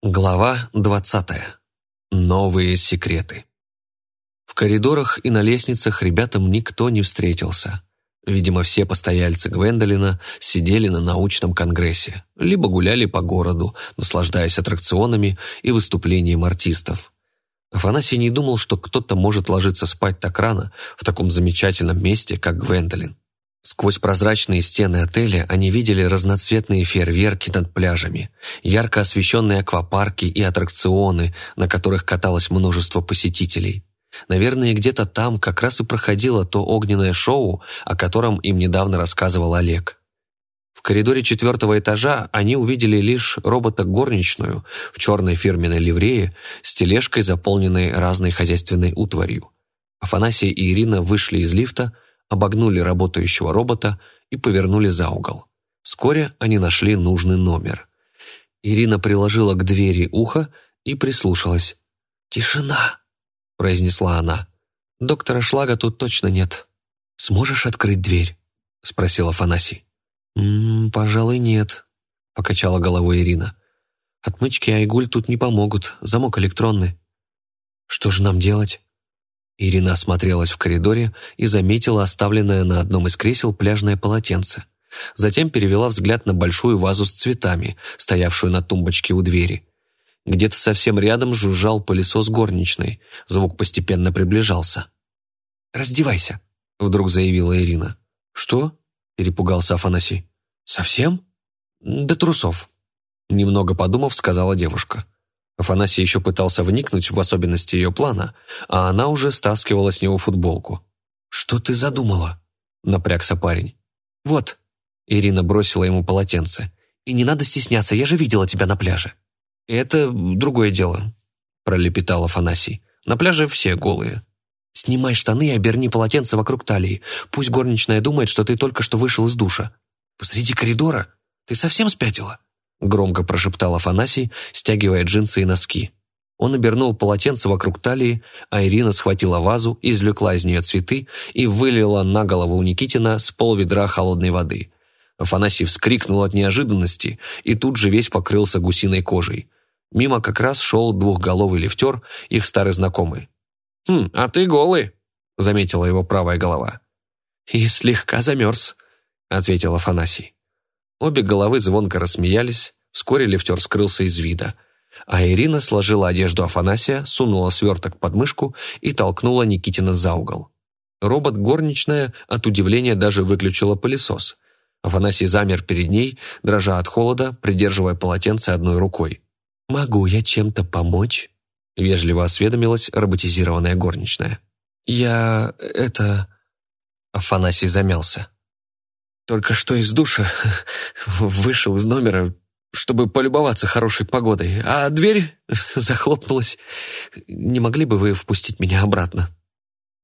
Глава двадцатая. Новые секреты. В коридорах и на лестницах ребятам никто не встретился. Видимо, все постояльцы Гвендолина сидели на научном конгрессе, либо гуляли по городу, наслаждаясь аттракционами и выступлением артистов. Афанасий не думал, что кто-то может ложиться спать так рано в таком замечательном месте, как Гвендолин. Сквозь прозрачные стены отеля они видели разноцветные фейерверки над пляжами, ярко освещенные аквапарки и аттракционы, на которых каталось множество посетителей. Наверное, где-то там как раз и проходило то огненное шоу, о котором им недавно рассказывал Олег. В коридоре четвертого этажа они увидели лишь робота-горничную в черной фирменной ливрее с тележкой, заполненной разной хозяйственной утварью. Афанасия и Ирина вышли из лифта, обогнули работающего робота и повернули за угол. Вскоре они нашли нужный номер. Ирина приложила к двери ухо и прислушалась. «Тишина!» – произнесла она. «Доктора Шлага тут точно нет. Сможешь открыть дверь?» – спросил Афанасий. «М -м, «Пожалуй, нет», – покачала головой Ирина. «Отмычки Айгуль тут не помогут, замок электронный». «Что же нам делать?» Ирина осмотрелась в коридоре и заметила оставленное на одном из кресел пляжное полотенце. Затем перевела взгляд на большую вазу с цветами, стоявшую на тумбочке у двери. Где-то совсем рядом жужжал пылесос горничной. Звук постепенно приближался. «Раздевайся», — вдруг заявила Ирина. «Что?» — перепугался Афанасий. «Совсем?» «До трусов», — немного подумав, сказала девушка. Афанасий еще пытался вникнуть в особенности ее плана, а она уже стаскивала с него футболку. «Что ты задумала?» – напрягся парень. «Вот». Ирина бросила ему полотенце. «И не надо стесняться, я же видела тебя на пляже». «Это другое дело», – пролепетал Афанасий. «На пляже все голые». «Снимай штаны и оберни полотенце вокруг талии. Пусть горничная думает, что ты только что вышел из душа». «Посреди коридора? Ты совсем спятила?» Громко прошептал Афанасий, стягивая джинсы и носки. Он обернул полотенце вокруг талии, а Ирина схватила вазу, извлекла из нее цветы и вылила на голову у Никитина с полведра холодной воды. Афанасий вскрикнул от неожиданности и тут же весь покрылся гусиной кожей. Мимо как раз шел двухголовый лифтер, их старый знакомый. «Хм, а ты голый», — заметила его правая голова. «И слегка замерз», — ответил Афанасий. Обе головы звонко рассмеялись, вскоре лифтер скрылся из вида, а Ирина сложила одежду Афанасия, сунула сверток под мышку и толкнула Никитина за угол. Робот-горничная от удивления даже выключила пылесос. Афанасий замер перед ней, дрожа от холода, придерживая полотенце одной рукой. «Могу я чем-то помочь?» — вежливо осведомилась роботизированная горничная. «Я... это...» Афанасий замялся. Только что из душа вышел из номера, чтобы полюбоваться хорошей погодой, а дверь захлопнулась. Не могли бы вы впустить меня обратно?»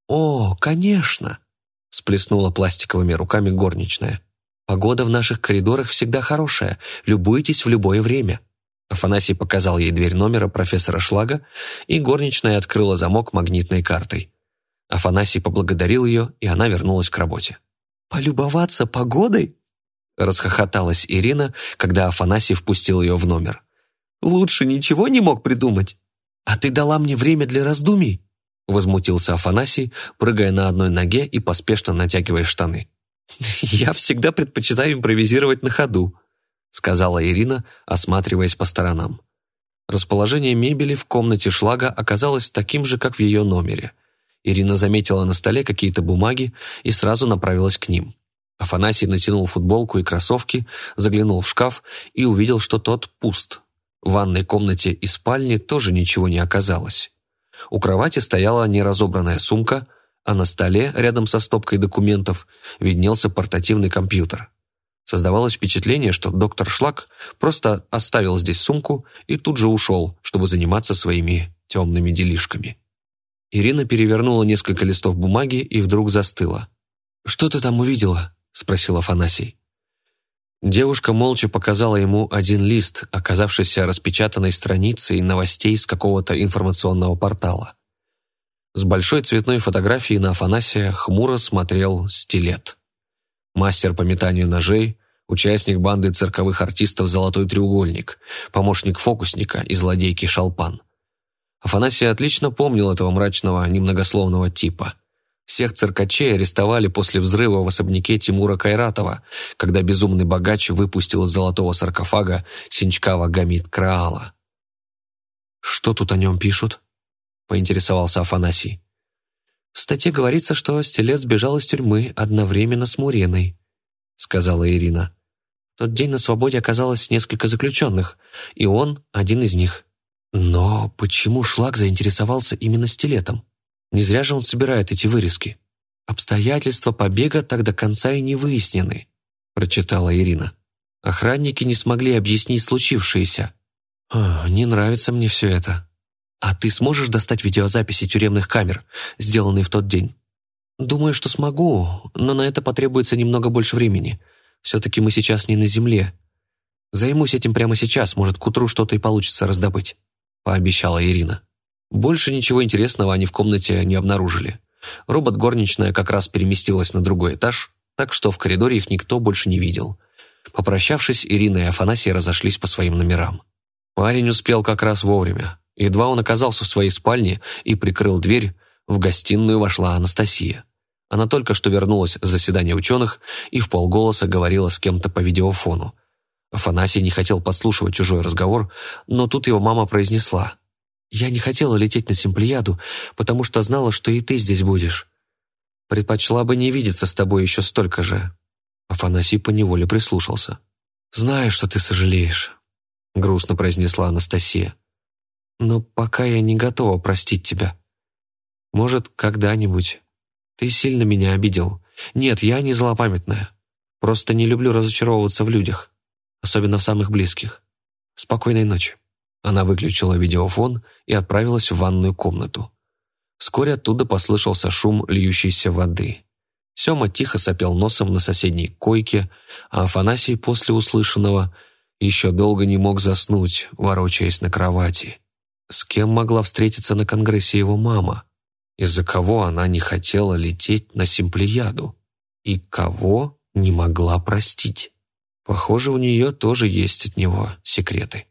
«О, конечно!» — сплеснула пластиковыми руками горничная. «Погода в наших коридорах всегда хорошая, любуйтесь в любое время». Афанасий показал ей дверь номера профессора Шлага, и горничная открыла замок магнитной картой. Афанасий поблагодарил ее, и она вернулась к работе. «Полюбоваться погодой?» Расхохоталась Ирина, когда Афанасий впустил ее в номер. «Лучше ничего не мог придумать. А ты дала мне время для раздумий?» Возмутился Афанасий, прыгая на одной ноге и поспешно натягивая штаны. «Я всегда предпочитаю импровизировать на ходу», сказала Ирина, осматриваясь по сторонам. Расположение мебели в комнате шлага оказалось таким же, как в ее номере – Ирина заметила на столе какие-то бумаги и сразу направилась к ним. Афанасий натянул футболку и кроссовки, заглянул в шкаф и увидел, что тот пуст. В ванной комнате и спальне тоже ничего не оказалось. У кровати стояла неразобранная сумка, а на столе, рядом со стопкой документов, виднелся портативный компьютер. Создавалось впечатление, что доктор Шлак просто оставил здесь сумку и тут же ушел, чтобы заниматься своими темными делишками. Ирина перевернула несколько листов бумаги и вдруг застыла. «Что ты там увидела?» – спросил Афанасий. Девушка молча показала ему один лист, оказавшийся распечатанной страницей новостей с какого-то информационного портала. С большой цветной фотографией на Афанасия хмуро смотрел стилет. Мастер по метанию ножей, участник банды цирковых артистов «Золотой треугольник», помощник фокусника и злодейки Шалпан. Афанасий отлично помнил этого мрачного, немногословного типа. Всех циркачей арестовали после взрыва в особняке Тимура Кайратова, когда безумный богач выпустил из золотого саркофага Синчкава Гамид Краала. «Что тут о нем пишут?» – поинтересовался Афанасий. «В статье говорится, что Стелец сбежал из тюрьмы одновременно с Муреной», — сказала Ирина. «В тот день на свободе оказалось несколько заключенных, и он один из них». «Но почему Шлак заинтересовался именно стилетом? Не зря же он собирает эти вырезки. Обстоятельства побега так до конца и не выяснены», — прочитала Ирина. «Охранники не смогли объяснить случившееся». «Не нравится мне все это», «А ты сможешь достать видеозаписи тюремных камер, сделанные в тот день?» «Думаю, что смогу, но на это потребуется немного больше времени. Все-таки мы сейчас не на земле. Займусь этим прямо сейчас, может, к утру что-то и получится раздобыть», — пообещала Ирина. Больше ничего интересного они в комнате не обнаружили. Робот-горничная как раз переместилась на другой этаж, так что в коридоре их никто больше не видел. Попрощавшись, Ирина и Афанасий разошлись по своим номерам. Парень успел как раз вовремя. Едва он оказался в своей спальне и прикрыл дверь, в гостиную вошла Анастасия. Она только что вернулась с заседания ученых и в полголоса говорила с кем-то по видеофону. Афанасий не хотел подслушивать чужой разговор, но тут его мама произнесла. «Я не хотела лететь на Симплияду, потому что знала, что и ты здесь будешь. Предпочла бы не видеться с тобой еще столько же». Афанасий поневоле прислушался. «Знаю, что ты сожалеешь», — грустно произнесла Анастасия. Но пока я не готова простить тебя. Может, когда-нибудь. Ты сильно меня обидел. Нет, я не злопамятная. Просто не люблю разочаровываться в людях, особенно в самых близких. Спокойной ночи». Она выключила видеофон и отправилась в ванную комнату. Вскоре оттуда послышался шум льющейся воды. Сема тихо сопел носом на соседней койке, а Афанасий после услышанного еще долго не мог заснуть, ворочаясь на кровати. С кем могла встретиться на конгрессе его мама? Из-за кого она не хотела лететь на Симплияду? И кого не могла простить? Похоже, у нее тоже есть от него секреты.